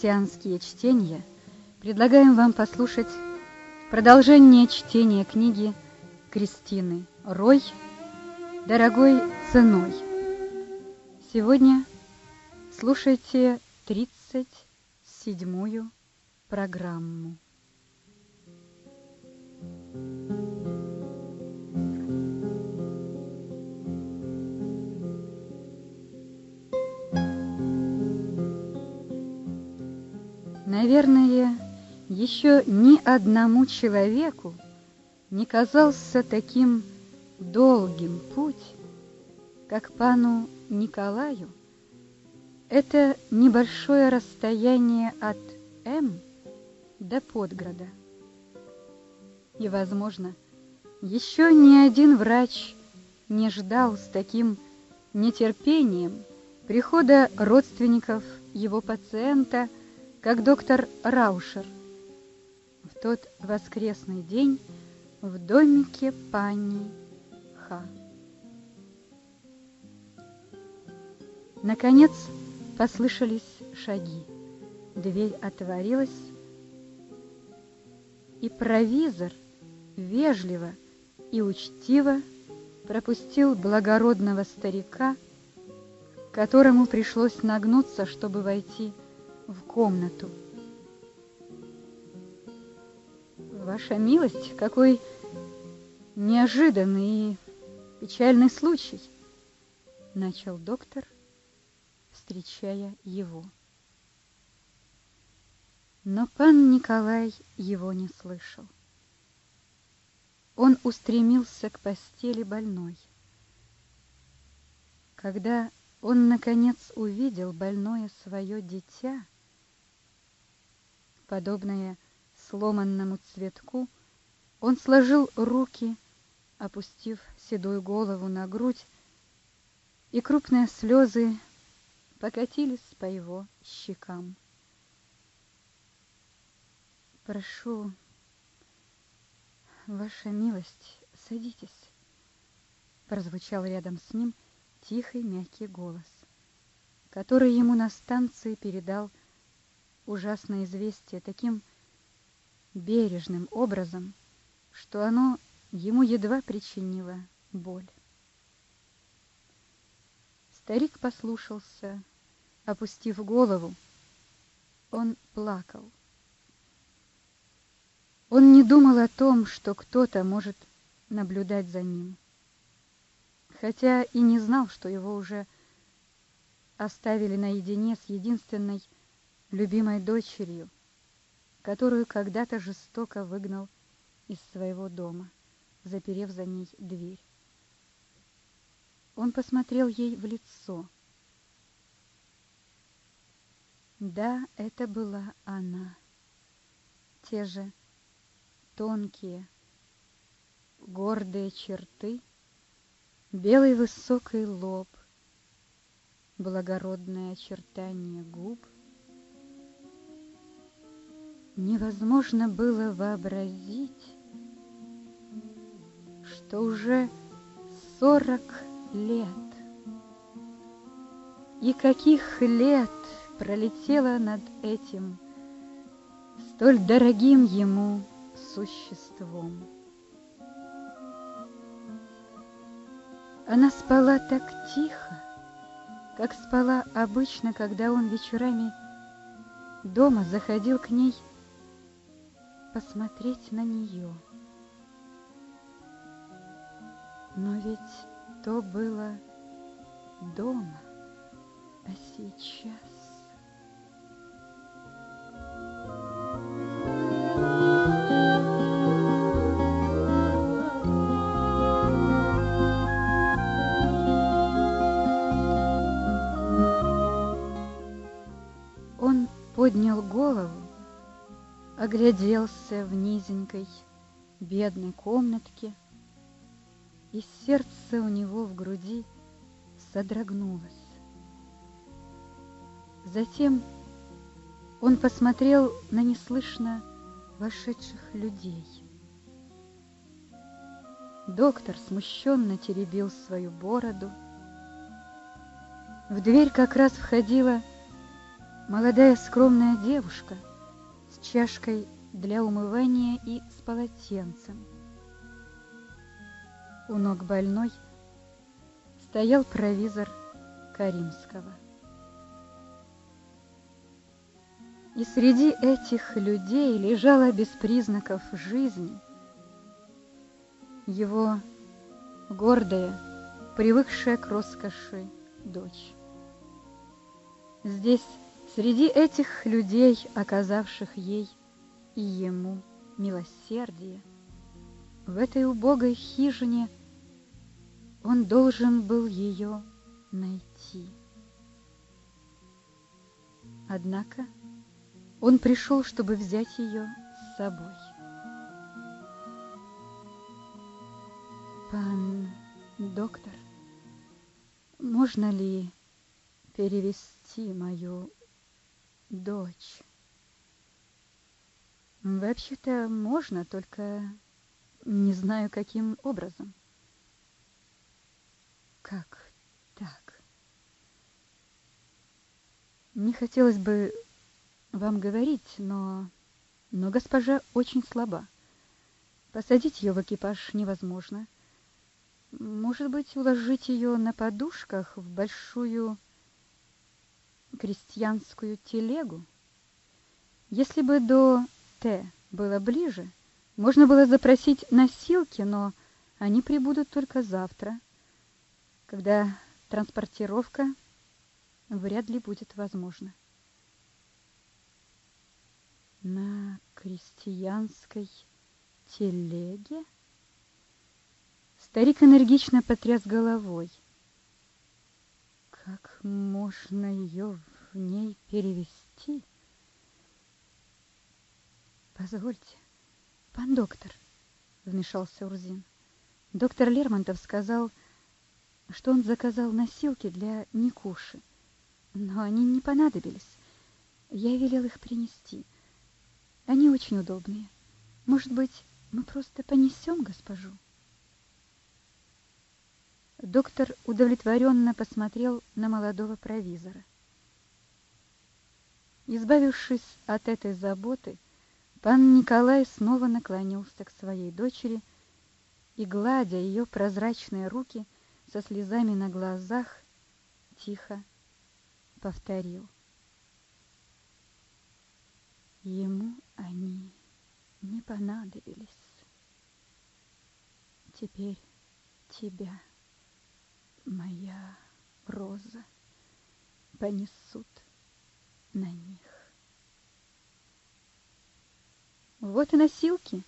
«Христианские чтения» предлагаем вам послушать продолжение чтения книги Кристины Рой «Дорогой ценой». Сегодня слушайте 37-ю программу. Наверное, еще ни одному человеку не казался таким долгим путь, как пану Николаю. Это небольшое расстояние от М до Подграда. И, возможно, еще ни один врач не ждал с таким нетерпением прихода родственников его пациента – как доктор Раушер в тот воскресный день в домике пани Ха. Наконец послышались шаги. Дверь отворилась, и провизор вежливо и учтиво пропустил благородного старика, которому пришлось нагнуться, чтобы войти в комнату. Ваша милость, какой неожиданный и печальный случай, начал доктор, встречая его. Но пан Николай его не слышал. Он устремился к постели больной. Когда он, наконец, увидел больное свое дитя, подобное сломанному цветку, он сложил руки, опустив седую голову на грудь, и крупные слезы покатились по его щекам. Прошу, ваша милость, садитесь, прозвучал рядом с ним тихий мягкий голос, который ему на станции передал ужасное известие таким бережным образом, что оно ему едва причинило боль. Старик послушался, опустив голову. Он плакал. Он не думал о том, что кто-то может наблюдать за ним, хотя и не знал, что его уже оставили наедине с единственной любимой дочерью, которую когда-то жестоко выгнал из своего дома, заперев за ней дверь. Он посмотрел ей в лицо. Да, это была она. Те же тонкие, гордые черты, белый высокий лоб, благородное очертание губ — невозможно было вообразить, что уже сорок лет. И каких лет пролетело над этим столь дорогим ему существом. Она спала так тихо, как спала обычно, когда он вечерами дома заходил к ней посмотреть на нее. Но ведь то было дома, а сейчас... Поднял голову огляделся в низенькой бедной комнатке, и сердце у него в груди содрогнулось. Затем он посмотрел на неслышно вошедших людей. Доктор смущенно теребил свою бороду. В дверь как раз входила Молодая скромная девушка чашкой для умывания и с полотенцем. У ног больной стоял провизор Каримского. И среди этих людей лежала без признаков жизни его гордая, привыкшая к роскоши дочь. Здесь, среди этих людей, оказавших ей и ему милосердие, в этой убогой хижине он должен был ее найти. Однако он пришел, чтобы взять ее с собой. Пан доктор, можно ли перевести мою дочь? Вообще-то можно, только не знаю, каким образом. Как так? Не хотелось бы вам говорить, но... Но госпожа очень слаба. Посадить ее в экипаж невозможно. — может быть, уложить ее на подушках в большую крестьянскую телегу? Если бы до Т было ближе, можно было запросить носилки, но они прибудут только завтра, когда транспортировка вряд ли будет возможна. На крестьянской телеге? Старик энергично потряс головой. Как можно ее в ней перевести? Позвольте, пан доктор, вмешался Урзин. Доктор Лермонтов сказал, что он заказал носилки для Никуши, но они не понадобились. Я велел их принести. Они очень удобные. Может быть, мы просто понесем госпожу? Доктор удовлетворенно посмотрел на молодого провизора. Избавившись от этой заботы, пан Николай снова наклонился к своей дочери и, гладя ее прозрачные руки со слезами на глазах, тихо повторил. Ему они не понадобились. Теперь тебя моя роза понесут на них. Вот и носилки,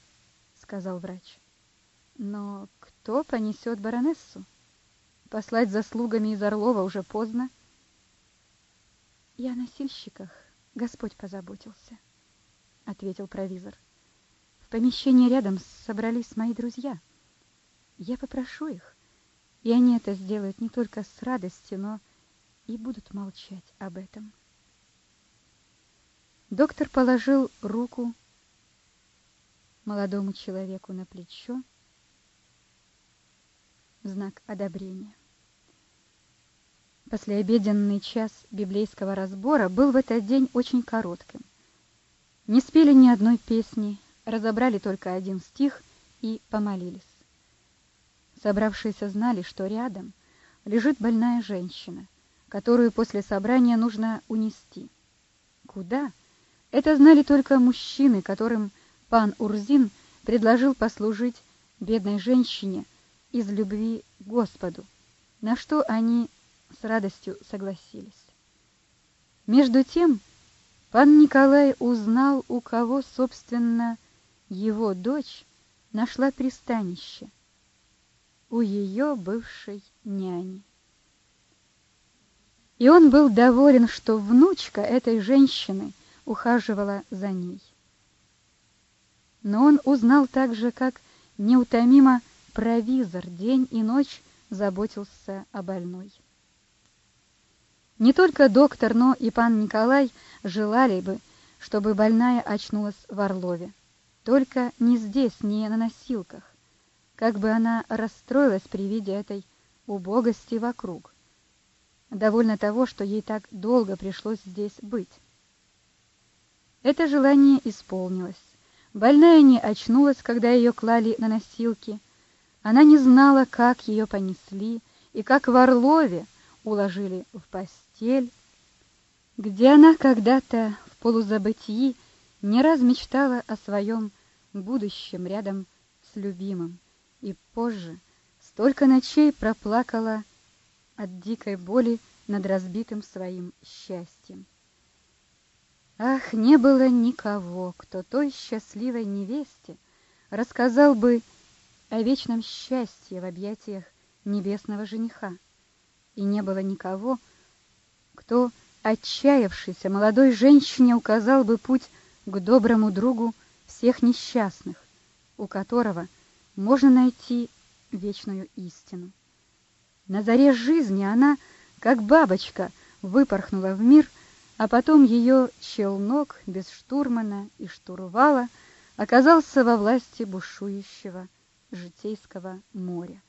сказал врач. Но кто понесет баронессу? Послать заслугами из Орлова уже поздно. Я о носильщиках, Господь позаботился, ответил провизор. В помещении рядом собрались мои друзья. Я попрошу их и они это сделают не только с радостью, но и будут молчать об этом. Доктор положил руку молодому человеку на плечо в знак одобрения. Послеобеденный час библейского разбора был в этот день очень коротким. Не спели ни одной песни, разобрали только один стих и помолились. Собравшиеся знали, что рядом лежит больная женщина, которую после собрания нужно унести. Куда? Это знали только мужчины, которым пан Урзин предложил послужить бедной женщине из любви к Господу, на что они с радостью согласились. Между тем, пан Николай узнал, у кого, собственно, его дочь нашла пристанище – у ее бывшей няни. И он был доволен, что внучка этой женщины ухаживала за ней. Но он узнал также, как неутомимо провизор день и ночь заботился о больной. Не только доктор, но и пан Николай желали бы, чтобы больная очнулась в Орлове. Только не здесь, не на носилках как бы она расстроилась при виде этой убогости вокруг. Довольно того, что ей так долго пришлось здесь быть. Это желание исполнилось. Больная не очнулась, когда ее клали на носилки. Она не знала, как ее понесли и как в Орлове уложили в постель, где она когда-то в полузабытии не раз мечтала о своем будущем рядом с любимым, и позже столько ночей проплакала от дикой боли над разбитым своим счастьем. Ах, не было никого, кто той счастливой невесте рассказал бы о вечном счастье в объятиях небесного жениха. И не было никого, кто, отчаявшейся молодой женщине, указал бы путь к доброму другу всех несчастных, у которого можно найти вечную истину. На заре жизни она, как бабочка, выпорхнула в мир, а потом ее челнок без штурмана и штурвала оказался во власти бушующего житейского моря.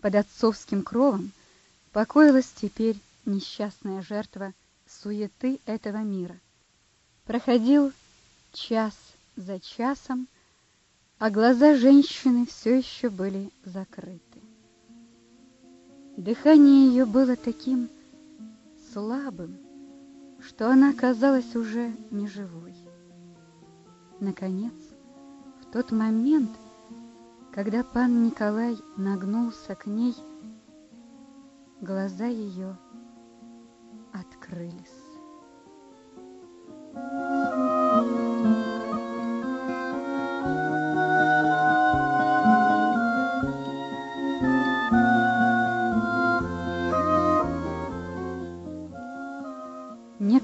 Под отцовским кровом покоилась теперь несчастная жертва суеты этого мира. Проходил час за часом, а глаза женщины все еще были закрыты. Дыхание ее было таким слабым, что она казалась уже неживой. Наконец, в тот момент, когда пан Николай нагнулся к ней, глаза ее открылись.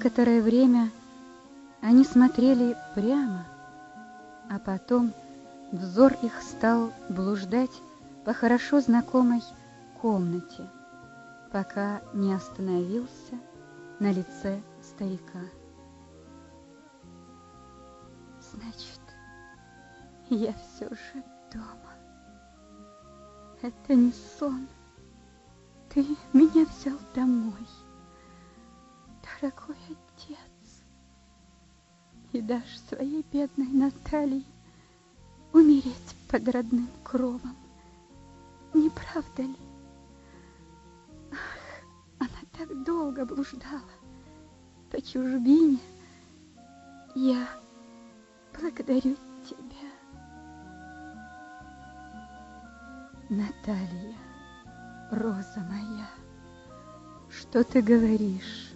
Некоторое время они смотрели прямо, а потом взор их стал блуждать по хорошо знакомой комнате, пока не остановился на лице старика. Значит, я все же дома. Это не сон. Ты меня взял домой дорогой отец, и дашь своей бедной Наталье умереть под родным кровом. Не правда ли? Ах, она так долго блуждала по чужбине. Я благодарю тебя. Наталья, роза моя, что ты говоришь?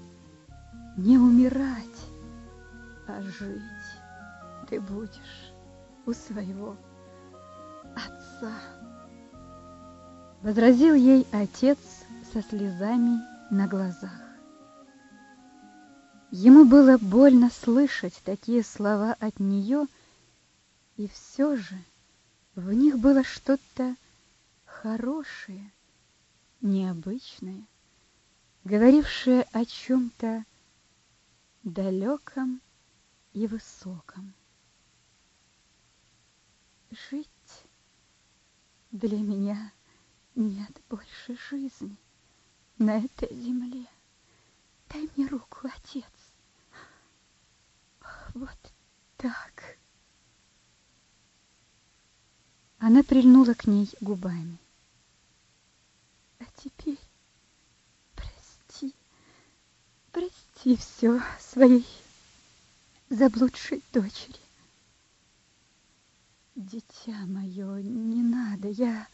Не умирать, а жить ты будешь у своего отца. Возразил ей отец со слезами на глазах. Ему было больно слышать такие слова от нее, и все же в них было что-то хорошее, необычное, говорившее о чем-то далеком и высоком. Жить для меня нет больше жизни на этой земле. Дай мне руку, отец. Вот так. Она прильнула к ней губами. А теперь прости все своей заблудшей дочери. Дитя мое, не надо, я,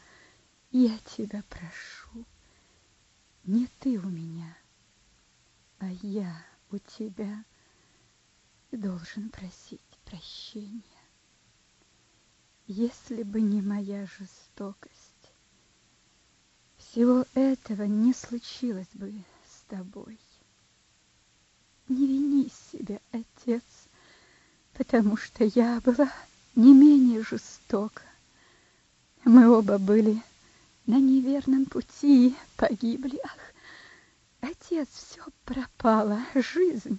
я тебя прошу. Не ты у меня, а я у тебя должен просить прощения. Если бы не моя жестокость, всего этого не случилось бы с тобой. Не вини себя, отец, потому что я была не менее жестока. Мы оба были на неверном пути погибли. Ах, отец, все пропало, жизнь,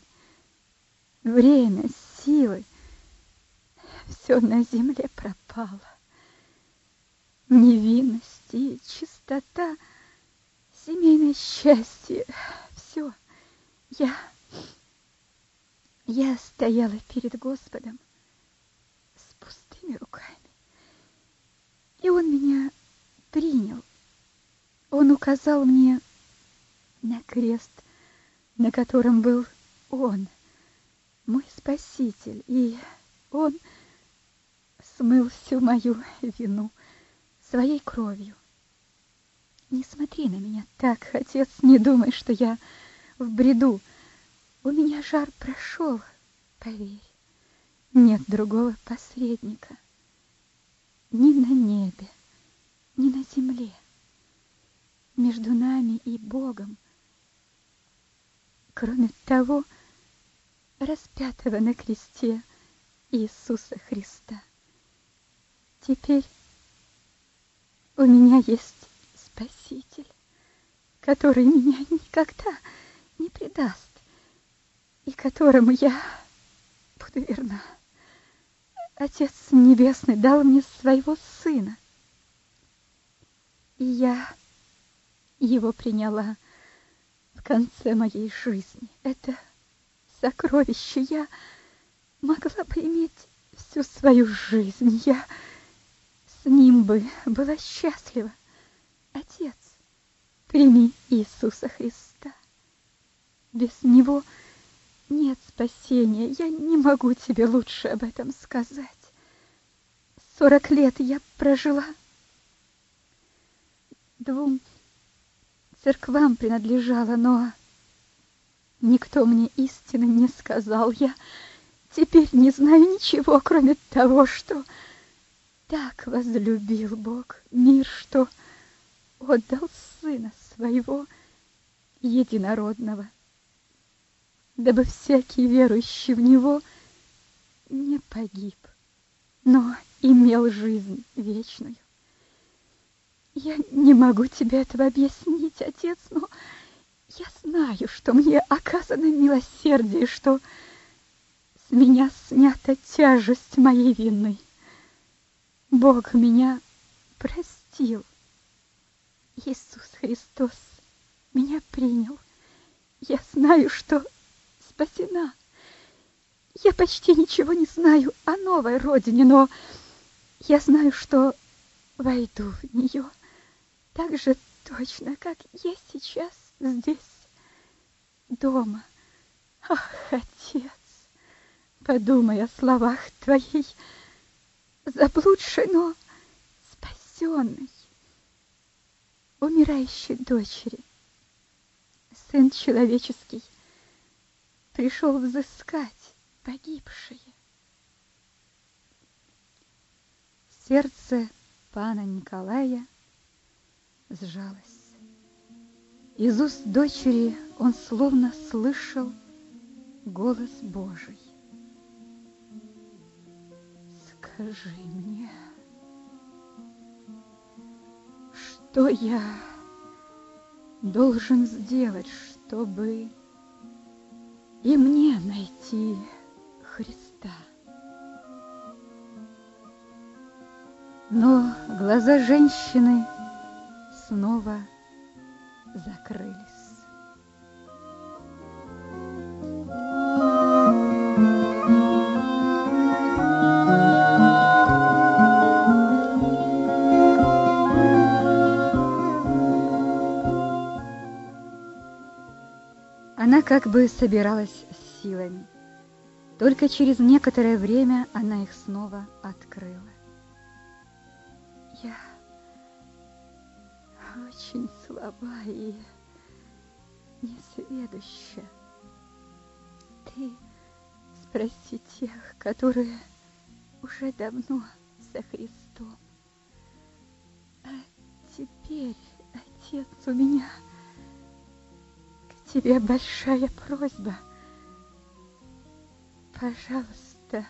время, силы, все на земле пропало. Невинность и чистота, семейное счастье, все. Я Я стояла перед Господом с пустыми руками. И Он меня принял. Он указал мне на крест, на котором был Он, мой Спаситель, и Он смыл всю мою вину своей кровью. Не смотри на меня так, отец, не думай, что я в бреду. У меня жар прошел, поверь. Нет другого посредника. Ни на небе, ни на земле. Между нами и Богом. Кроме того, распятого на кресте Иисуса Христа. Теперь у меня есть Спаситель, который меня никогда не предаст и которому я буду верна. Отец Небесный дал мне своего сына, и я его приняла в конце моей жизни. Это сокровище я могла бы иметь всю свою жизнь. Я с ним бы была счастлива. Отец, прими Иисуса Христа. Без Него нет спасения. Я не могу тебе лучше об этом сказать. Сорок лет я прожила. Двум церквам принадлежала, но никто мне истины не сказал. Я теперь не знаю ничего, кроме того, что так возлюбил Бог мир, что отдал Сына Своего Единородного, дабы всякий верующий в Него не погиб, но имел жизнь вечную. Я не могу тебе этого объяснить, Отец, но я знаю, что мне оказано милосердие, что с меня снята тяжесть моей вины. Бог меня простил. Иисус Христос меня принял. Я знаю, что спасена. Я почти ничего не знаю о новой родине, но я знаю, что войду в нее так же точно, как я сейчас здесь, дома. Ах, Отец, подумай о словах Твоей, заблудшей, но спасенной умирающей дочери. Сын человеческий пришел взыскать погибшие. Сердце пана Николая сжалось. Из уст дочери он словно слышал голос Божий. Скажи мне, Что я должен сделать, чтобы и мне найти Христа? Но глаза женщины снова закрылись. Как бы собиралась с силами. Только через некоторое время она их снова открыла. Я очень слаба и несведуща. Ты спроси тех, которые уже давно со Христом. А теперь, Отец, у меня тебе большая просьба. Пожалуйста,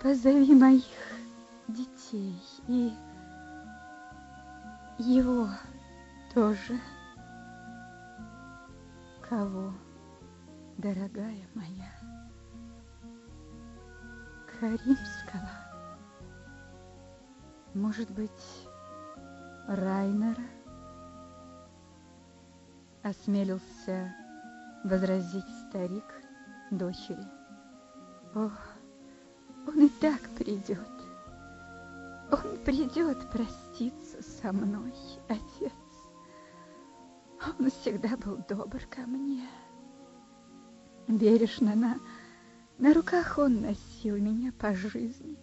позови моих детей и его тоже. Кого, дорогая моя? Каримского? Может быть, Райнера? Осмелился возразить старик. дочери. О, он и так придет. Он придет проститься со мной, отец. Он всегда был добр ко мне. Бережно на, на руках он носил меня по жизни.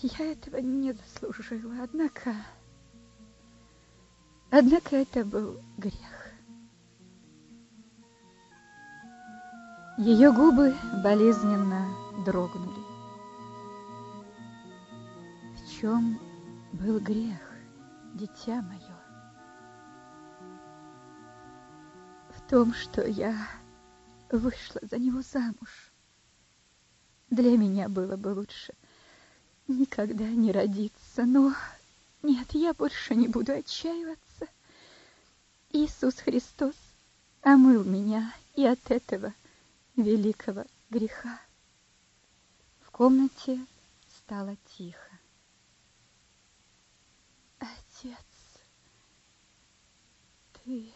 Я этого не заслужила, однако... Однако это был грех. Ее губы болезненно дрогнули. В чем был грех, дитя мое? В том, что я вышла за него замуж. Для меня было бы лучше никогда не родиться, но нет, я больше не буду отчаиваться. Иисус Христос омыл меня и от этого великого греха. В комнате стало тихо. Отец, ты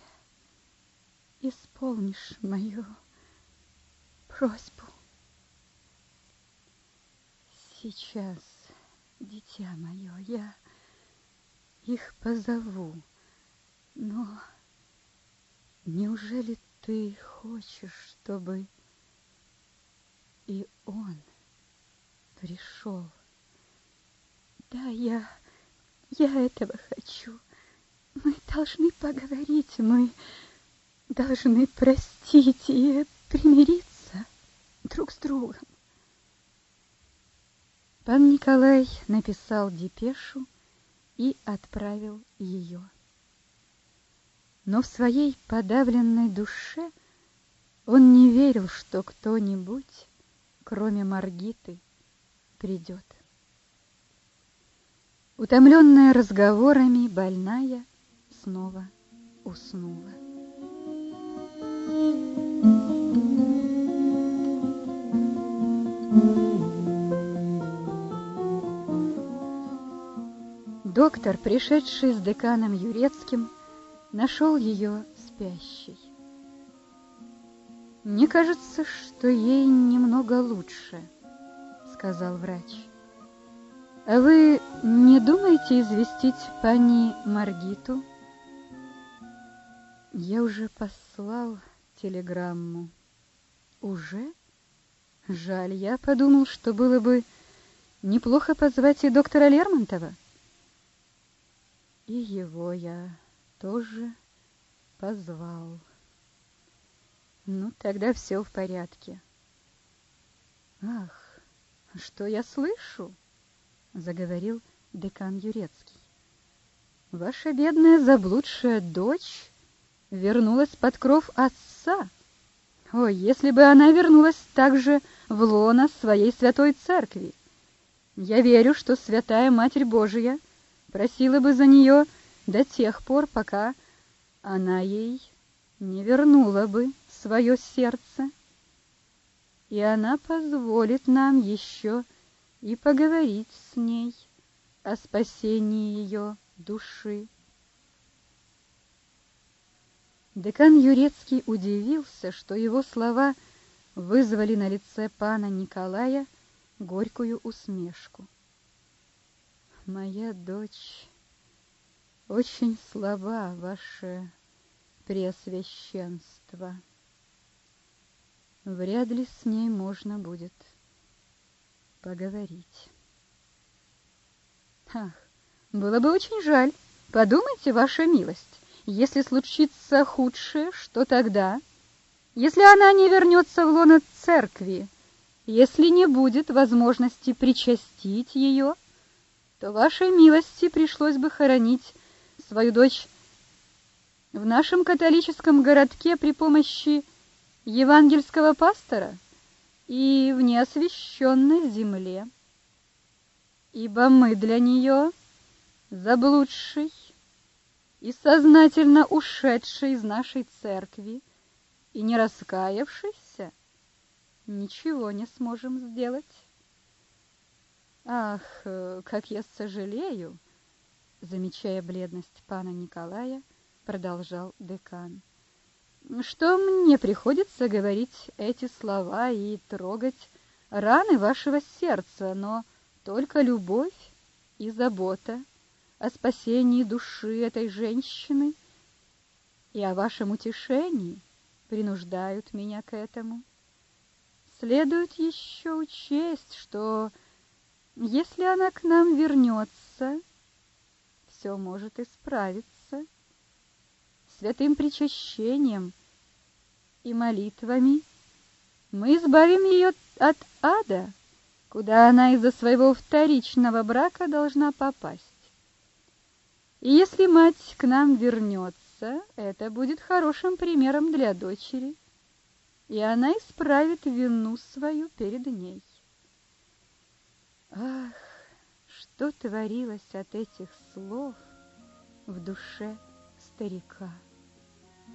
исполнишь мою просьбу. Сейчас, дитя мое, я их позову, но неужели ты хочешь, чтобы и он пришел? Да, я, я этого хочу. Мы должны поговорить, мы должны простить и примириться друг с другом. Пан Николай написал депешу и отправил ее. Но в своей подавленной душе он не верил, что кто-нибудь, кроме Маргиты, придет. Утомленная разговорами, больная снова уснула. Доктор, пришедший с деканом Юрецким, нашел ее спящей. «Мне кажется, что ей немного лучше», — сказал врач. «А вы не думаете известить пани Маргиту?» «Я уже послал телеграмму». «Уже? Жаль, я подумал, что было бы неплохо позвать и доктора Лермонтова». И его я тоже позвал. Ну, тогда все в порядке. Ах, что я слышу? Заговорил декан Юрецкий. Ваша бедная заблудшая дочь вернулась под кров отца. Ой, если бы она вернулась также в лоно своей святой церкви. Я верю, что святая Матерь Божия — просила бы за нее до тех пор, пока она ей не вернула бы свое сердце. И она позволит нам еще и поговорить с ней о спасении ее души. Декан Юрецкий удивился, что его слова вызвали на лице пана Николая горькую усмешку. Моя дочь очень слаба, ваше преосвященство. Вряд ли с ней можно будет поговорить. Ах, было бы очень жаль. Подумайте, ваша милость, если случится худшее, что тогда? Если она не вернется в лоно церкви, если не будет возможности причастить ее, — то вашей милости пришлось бы хоронить свою дочь в нашем католическом городке при помощи евангельского пастора и в неосвященной земле, ибо мы для нее заблудший и сознательно ушедший из нашей церкви и не раскаявшийся ничего не сможем сделать. Ах, э, как я сожалею, замечая бледность пана Николая, продолжал декан. что мне приходится говорить эти слова и трогать раны вашего сердца, но только любовь и забота о спасении души этой женщины и о вашем утешении принуждают меня к этому. Следует еще учесть, что если она к нам вернется, все может исправиться святым причащением и молитвами мы избавим ее от ада, куда она из-за своего вторичного брака должна попасть. И если мать к нам вернется, это будет хорошим примером для дочери, и она исправит вину свою перед ней. Ах, что творилось от этих слов в душе старика!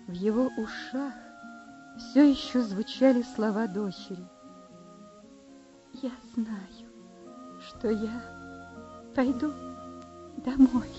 В его ушах все еще звучали слова дочери. «Я знаю, что я пойду домой».